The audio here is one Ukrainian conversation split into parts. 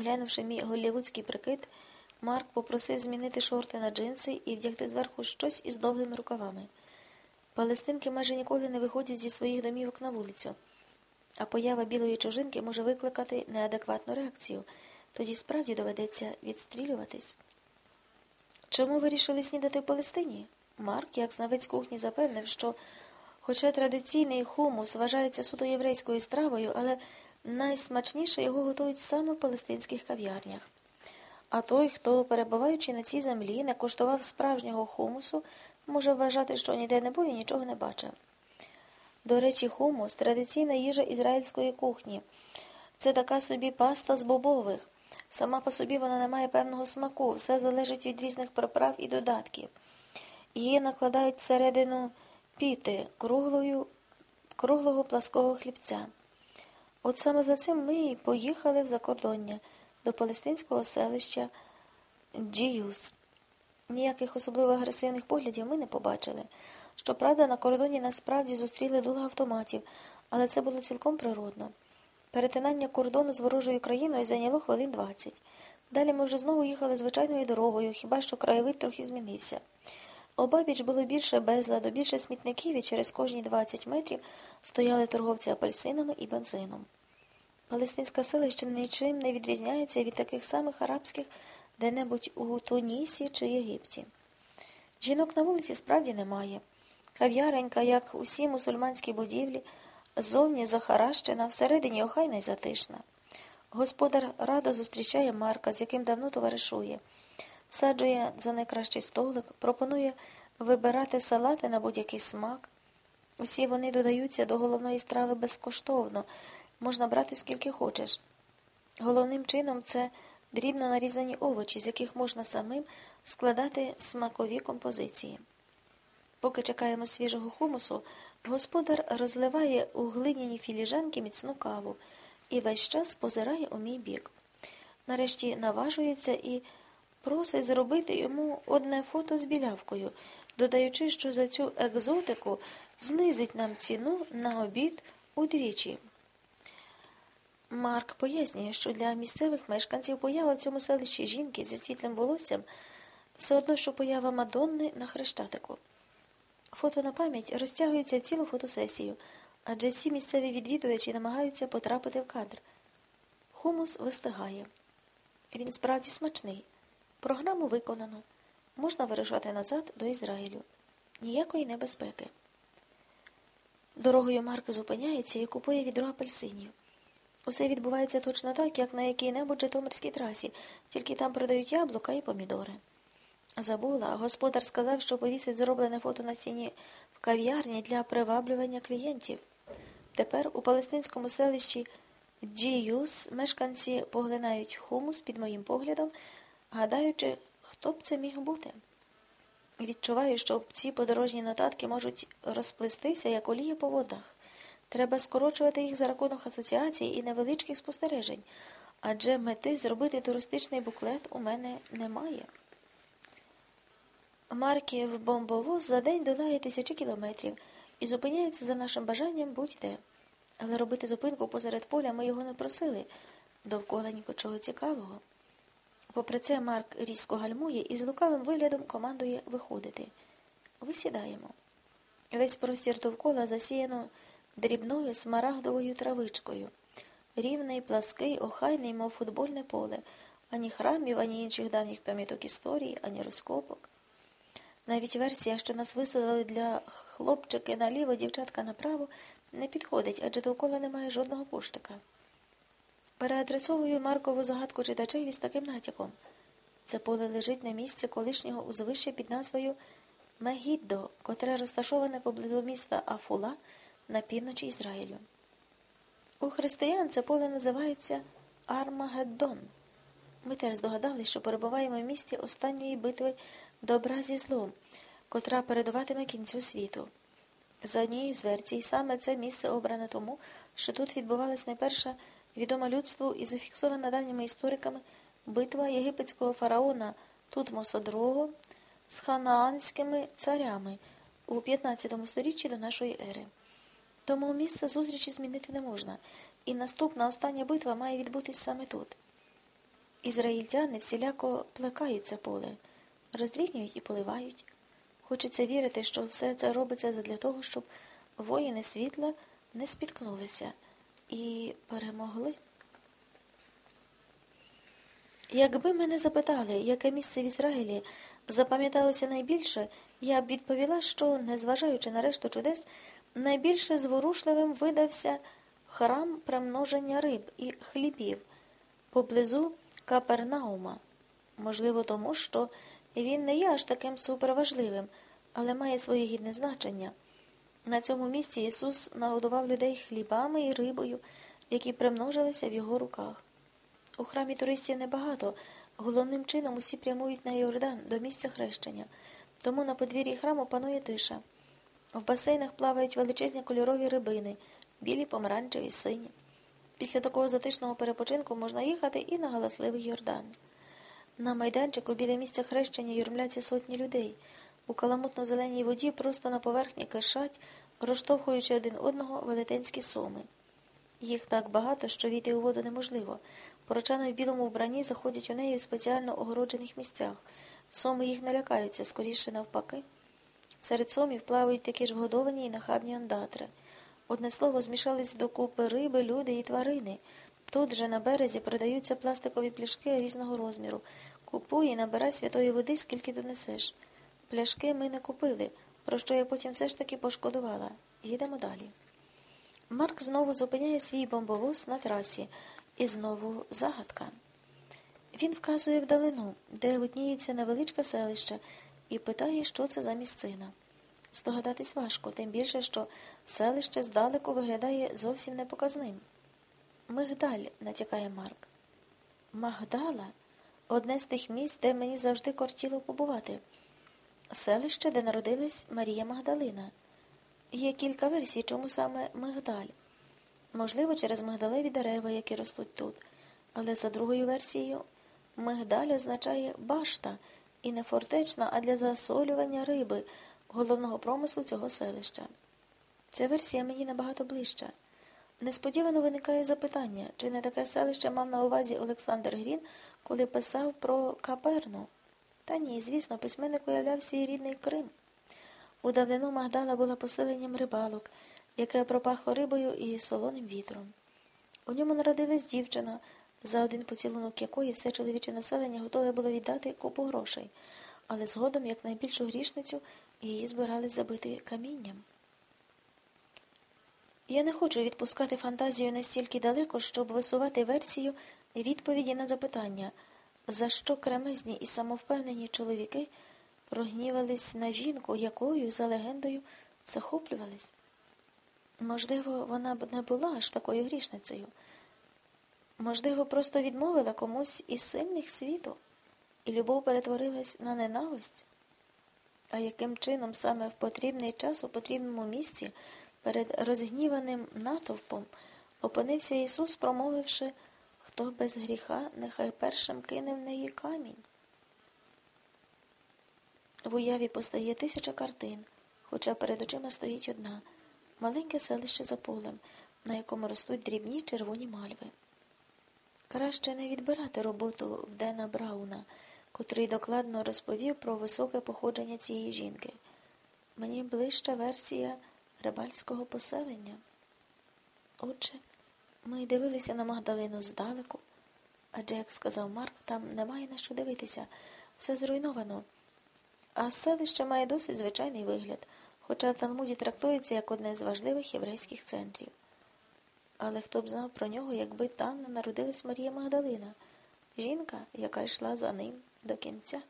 Оглянувши мій голлівудський прикид, Марк попросив змінити шорти на джинси і вдягти зверху щось із довгими рукавами. Палестинки майже ніколи не виходять зі своїх домівок на вулицю, а поява білої чужинки може викликати неадекватну реакцію. Тоді справді доведеться відстрілюватись. Чому вирішили снідати в Палестині? Марк, як знавець кухні, запевнив, що, хоча традиційний хумус вважається суто єврейською стравою, але найсмачніше його готують саме в палестинських кав'ярнях. А той, хто, перебуваючи на цій землі, не коштував справжнього хумусу, може вважати, що ніде не був і нічого не бачив. До речі, хумус традиційна їжа ізраїльської кухні. Це така собі паста з бобових. Сама по собі вона не має певного смаку, все залежить від різних приправ і додатків. Її накладають всередину піти круглою, круглого пласкового хлібця. От саме за цим ми і поїхали в закордоння до палестинського селища Джіюс. Ніяких особливо агресивних поглядів ми не побачили. Щоправда, на кордоні насправді зустріли дула автоматів, але це було цілком природно. Перетинання кордону з ворожою країною зайняло хвилин 20. Далі ми вже знову їхали звичайною дорогою, хіба що краєвид трохи змінився. Обабіч було більше безладу, більше смітників, і через кожні 20 метрів стояли торговці апельсинами і бензином. Палестинська селище нічим не відрізняється від таких самих арабських де-небудь у Тунісі чи Єгипті. Жінок на вулиці справді немає. Кав'яренька, як усі мусульманські будівлі, ззовні захаращена, всередині охайна й затишна. Господар радо зустрічає Марка, з яким давно товаришує, саджує за найкращий столик, пропонує вибирати салати на будь-який смак. Усі вони додаються до головної страви безкоштовно, можна брати скільки хочеш. Головним чином це дрібно нарізані овочі, з яких можна самим складати смакові композиції. Поки чекаємо свіжого хумусу, господар розливає у глиняні філіжанки міцну каву і весь час позирає у мій бік. Нарешті наважується і просить зробити йому одне фото з білявкою, додаючи, що за цю екзотику знизить нам ціну на обід удвічі. Марк пояснює, що для місцевих мешканців поява в цьому селищі жінки зі світлим волоссям все одно, що поява Мадонни на хрещатику. Фото на пам'ять розтягується цілу фотосесію, адже всі місцеві відвідувачі намагаються потрапити в кадр. Хумус вистигає. Він справді смачний. Програму виконано. Можна вирушати назад до Ізраїлю. Ніякої небезпеки. Дорогою Марк зупиняється і купує відро апельсинів. Усе відбувається точно так, як на якій-небудь Житомирській трасі, тільки там продають яблука і помідори. Забула, господар сказав, що повісить зроблене фото на стіні в кав'ярні для приваблювання клієнтів. Тепер у палестинському селищі Джіюс мешканці поглинають хумус під моїм поглядом, гадаючи, хто б це міг бути. Відчуваю, що ці подорожні нотатки можуть розплестися, як олія по водах. Треба скорочувати їх за рахунок асоціацій і невеличких спостережень, адже мети зробити туристичний буклет у мене немає. Марків бомбовоз за день долає тисячі кілометрів і зупиняється за нашим бажанням будь-де. Але робити зупинку посеред поля ми його не просили довкола нічого цікавого. Попри це, Марк різко гальмує і з лукавим виглядом командує виходити. Висідаємо. Весь простір довкола засіяно дрібною смарагдовою травичкою. Рівний, плаский, охайний, мов футбольне поле, ані храмів, ані інших давніх пам'яток історії, ані розкопок. Навіть версія, що нас висадили для хлопчики наліво, дівчатка направо, не підходить, адже довкола немає жодного пущика. Переадресовую Маркову загадку читачеві з таким натяком. Це поле лежить на місці колишнього узвища під назвою Мегіддо, котре розташоване поблизу міста Афула на півночі Ізраїлю. У християн це поле називається Армагеддон. Ми теж здогадались, що перебуваємо в місті останньої битви добра зі злом, котра передуватиме кінцю світу. За однією з версій, саме це місце обране тому, що тут відбувалась найперша відома людству і зафіксована давніми істориками битва єгипетського фараона Тутмоса II з ханаанськими царями у 15 сторіччі до нашої ери. Тому місце зустрічі змінити не можна, і наступна остання битва має відбутись саме тут. Ізраїльтяни всіляко плекають це поле, роздрібнюють і поливають. Хочеться вірити, що все це робиться для того, щоб воїни світла не спіткнулися і перемогли. Якби мене запитали, яке місце в Ізраїлі запам'яталося найбільше, я б відповіла, що, незважаючи на решту чудес, найбільше зворушливим видався храм примноження риб і хлібів поблизу Капернаума. Можливо, тому що він не є аж таким суперважливим, але має своє гідне значення. На цьому місці Ісус нагодував людей хлібами і рибою, які примножилися в його руках. У храмі туристів небагато. Головним чином усі прямують на Йордан до місця хрещення, тому на подвір'ї храму панує тиша. В басейнах плавають величезні кольорові рибини, білі, помаранчеві, сині. Після такого затишного перепочинку можна їхати і на галасливий Йордан. На майданчику біля місця хрещення юрмляться сотні людей. У каламутно-зеленій воді просто на поверхні кишать, розштовхуючи один одного велетенські соми. Їх так багато, що війти у воду неможливо. Порочани в білому вбранні заходять у неї в спеціально огороджених місцях. Соми їх не лякаються, скоріше навпаки. Серед сомів плавають такі ж вгодовані і нахабні андатри. Одне слово, змішались докупи риби, люди і тварини. Тут же на березі продаються пластикові пляшки різного розміру. Купуй і набирай святої води, скільки донесеш. Пляшки ми не купили, про що я потім все ж таки пошкодувала. Їдемо далі. Марк знову зупиняє свій бомбовоз на трасі. І знову загадка. Він вказує вдалину, де видніється невеличке селище, і питає, що це за місцина. Здогадатись важко, тим більше, що селище здалеку виглядає зовсім непоказним. Мигдаль, натякає Марк. Магдала одне з тих місць, де мені завжди кортіло побувати. Селище, де народилась Марія Магдалина. Є кілька версій, чому саме Мигдаль. Можливо, через мигдалеві дерева, які ростуть тут. Але за другою версією, мигдаль означає башта і не фортечна, а для засолювання риби, головного промислу цього селища. Ця версія мені набагато ближча. Несподівано виникає запитання, чи не таке селище мав на увазі Олександр Грін, коли писав про Каперну. Та ні, звісно, письменник уявляв свій рідний Крим. У давнину Магдала була поселенням рибалок, яке пропахло рибою і солоним вітром. У ньому народилась дівчина, за один поцілунок якої все чоловіче населення готове було віддати купу грошей, але згодом, як найбільшу грішницю, її збирались забити камінням. Я не хочу відпускати фантазію настільки далеко, щоб висувати версію відповіді на запитання, за що кремезні і самовпевнені чоловіки прогнівались на жінку, якою, за легендою, захоплювались. Можливо, вона б не була аж такою грішницею. Можливо, просто відмовила комусь із сильних світу, і любов перетворилась на ненависть. А яким чином саме в потрібний час у потрібному місці перед розгніваним натовпом опинився Ісус, промовивши, хто без гріха, нехай першим кине в неї камінь. В уяві постає тисяча картин, хоча перед очима стоїть одна маленьке селище за полем, на якому ростуть дрібні червоні мальви. Краще не відбирати роботу в Дена Брауна, котрий докладно розповів про високе походження цієї жінки. Мені ближча версія рибальського поселення. Отже, ми дивилися на Магдалину здалеку, адже, як сказав Марк, там немає на що дивитися, все зруйновано. А селище має досить звичайний вигляд хоча в Талмуді трактується як одне з важливих єврейських центрів. Але хто б знав про нього, якби там не народилась Марія Магдалина, жінка, яка йшла за ним до кінця.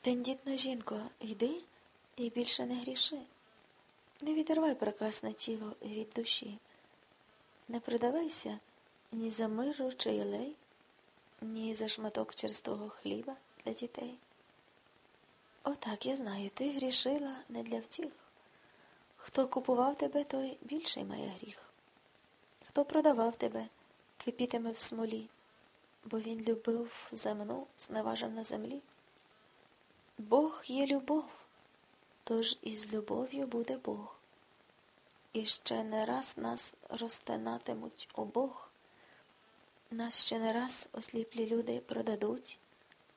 Тендітна жінко, йди і більше не гріши. Не відірвай прекрасне тіло від душі. Не продавайся ні за миру чи єлей, ні за шматок черствого хліба для дітей. Отак я знаю, ти грішила не для втіх. Хто купував тебе, той більший має гріх. Хто продавав тебе, кипітиме в смолі, бо він любив земну, зневажав на землі. Бог є любов, тож із любов'ю буде Бог. І ще не раз нас розтинатимуть обох, Нас ще не раз осліплі люди продадуть.